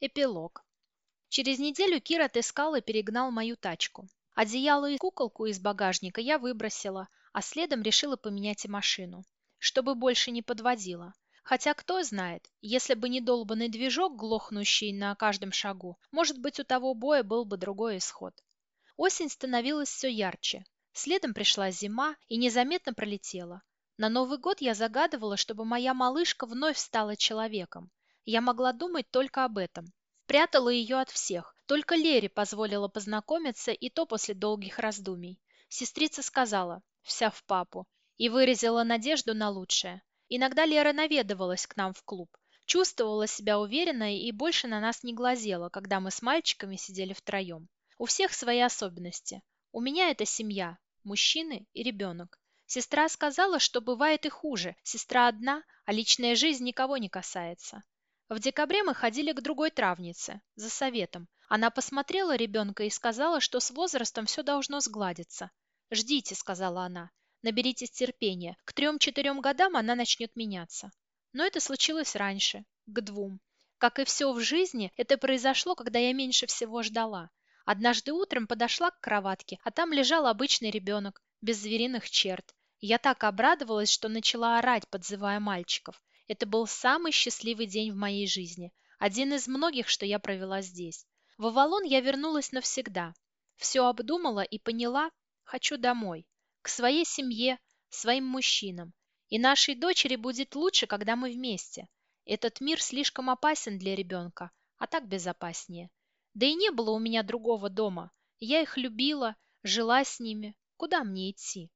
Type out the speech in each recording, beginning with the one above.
Эпилог. Через неделю Кир отыскал и перегнал мою тачку. Одеяло и куколку из багажника я выбросила, а следом решила поменять и машину, чтобы больше не подводила. Хотя кто знает, если бы не долбанный движок, глохнущий на каждом шагу, может быть, у того боя был бы другой исход. Осень становилась все ярче. Следом пришла зима и незаметно пролетела. На Новый год я загадывала, чтобы моя малышка вновь стала человеком. Я могла думать только об этом. Прятала ее от всех. Только Лере позволила познакомиться, и то после долгих раздумий. Сестрица сказала, вся в папу, и выразила надежду на лучшее. Иногда Лера наведывалась к нам в клуб. Чувствовала себя уверенной и больше на нас не глазела, когда мы с мальчиками сидели втроем. У всех свои особенности. У меня это семья, мужчины и ребенок. Сестра сказала, что бывает и хуже. Сестра одна, а личная жизнь никого не касается. В декабре мы ходили к другой травнице, за советом. Она посмотрела ребенка и сказала, что с возрастом все должно сгладиться. «Ждите», — сказала она, — «наберитесь терпения. К трем-четырем годам она начнет меняться». Но это случилось раньше, к двум. Как и все в жизни, это произошло, когда я меньше всего ждала. Однажды утром подошла к кроватке, а там лежал обычный ребенок, без звериных черт. Я так обрадовалась, что начала орать, подзывая мальчиков. Это был самый счастливый день в моей жизни, один из многих, что я провела здесь. В Авалон я вернулась навсегда. Все обдумала и поняла, хочу домой, к своей семье, своим мужчинам. И нашей дочери будет лучше, когда мы вместе. Этот мир слишком опасен для ребенка, а так безопаснее. Да и не было у меня другого дома. Я их любила, жила с ними. Куда мне идти?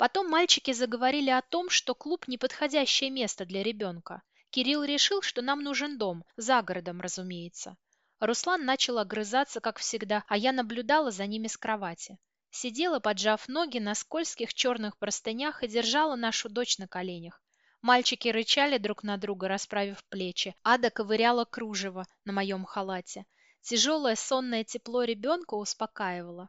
Потом мальчики заговорили о том, что клуб – неподходящее место для ребенка. Кирилл решил, что нам нужен дом, за городом, разумеется. Руслан начал огрызаться, как всегда, а я наблюдала за ними с кровати. Сидела, поджав ноги на скользких черных простынях и держала нашу дочь на коленях. Мальчики рычали друг на друга, расправив плечи. Ада ковыряла кружево на моем халате. Тяжелое сонное тепло ребенка успокаивало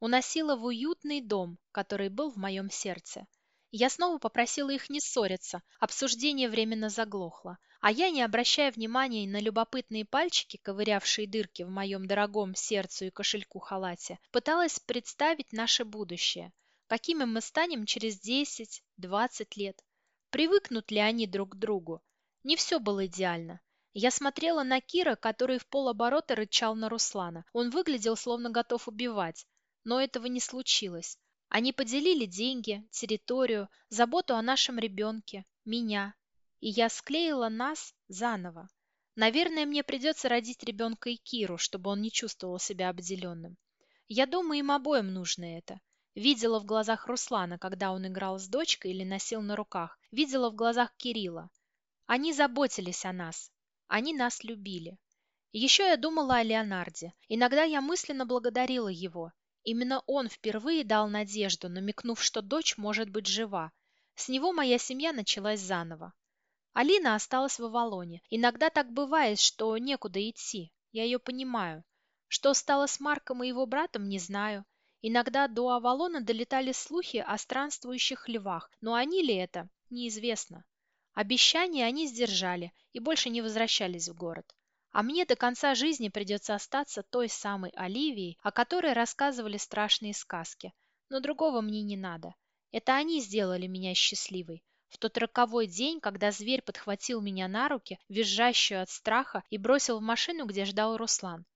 уносила в уютный дом, который был в моем сердце. Я снова попросила их не ссориться, обсуждение временно заглохло, а я, не обращая внимания на любопытные пальчики, ковырявшие дырки в моем дорогом сердцу и кошельку халате, пыталась представить наше будущее, какими мы станем через 10-20 лет. Привыкнут ли они друг к другу? Не все было идеально. Я смотрела на Кира, который в полоборота рычал на Руслана. Он выглядел, словно готов убивать, но этого не случилось. Они поделили деньги, территорию, заботу о нашем ребенке, меня. И я склеила нас заново. Наверное, мне придется родить ребенка и Киру, чтобы он не чувствовал себя обделенным. Я думаю, им обоим нужно это. Видела в глазах Руслана, когда он играл с дочкой или носил на руках. Видела в глазах Кирилла. Они заботились о нас. Они нас любили. Еще я думала о Леонарде. Иногда я мысленно благодарила его. Именно он впервые дал надежду, намекнув, что дочь может быть жива. С него моя семья началась заново. Алина осталась в Авалоне. Иногда так бывает, что некуда идти. Я ее понимаю. Что стало с Марком и его братом, не знаю. Иногда до Авалона долетали слухи о странствующих львах, но они ли это, неизвестно. Обещания они сдержали и больше не возвращались в город. А мне до конца жизни придется остаться той самой Оливией, о которой рассказывали страшные сказки. Но другого мне не надо. Это они сделали меня счастливой. В тот роковой день, когда зверь подхватил меня на руки, визжащую от страха, и бросил в машину, где ждал Руслан.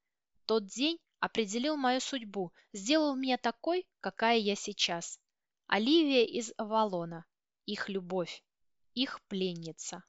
Тот день определил мою судьбу, сделал меня такой, какая я сейчас. Оливия из Авалона. Их любовь. Их пленница.